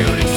opportunity.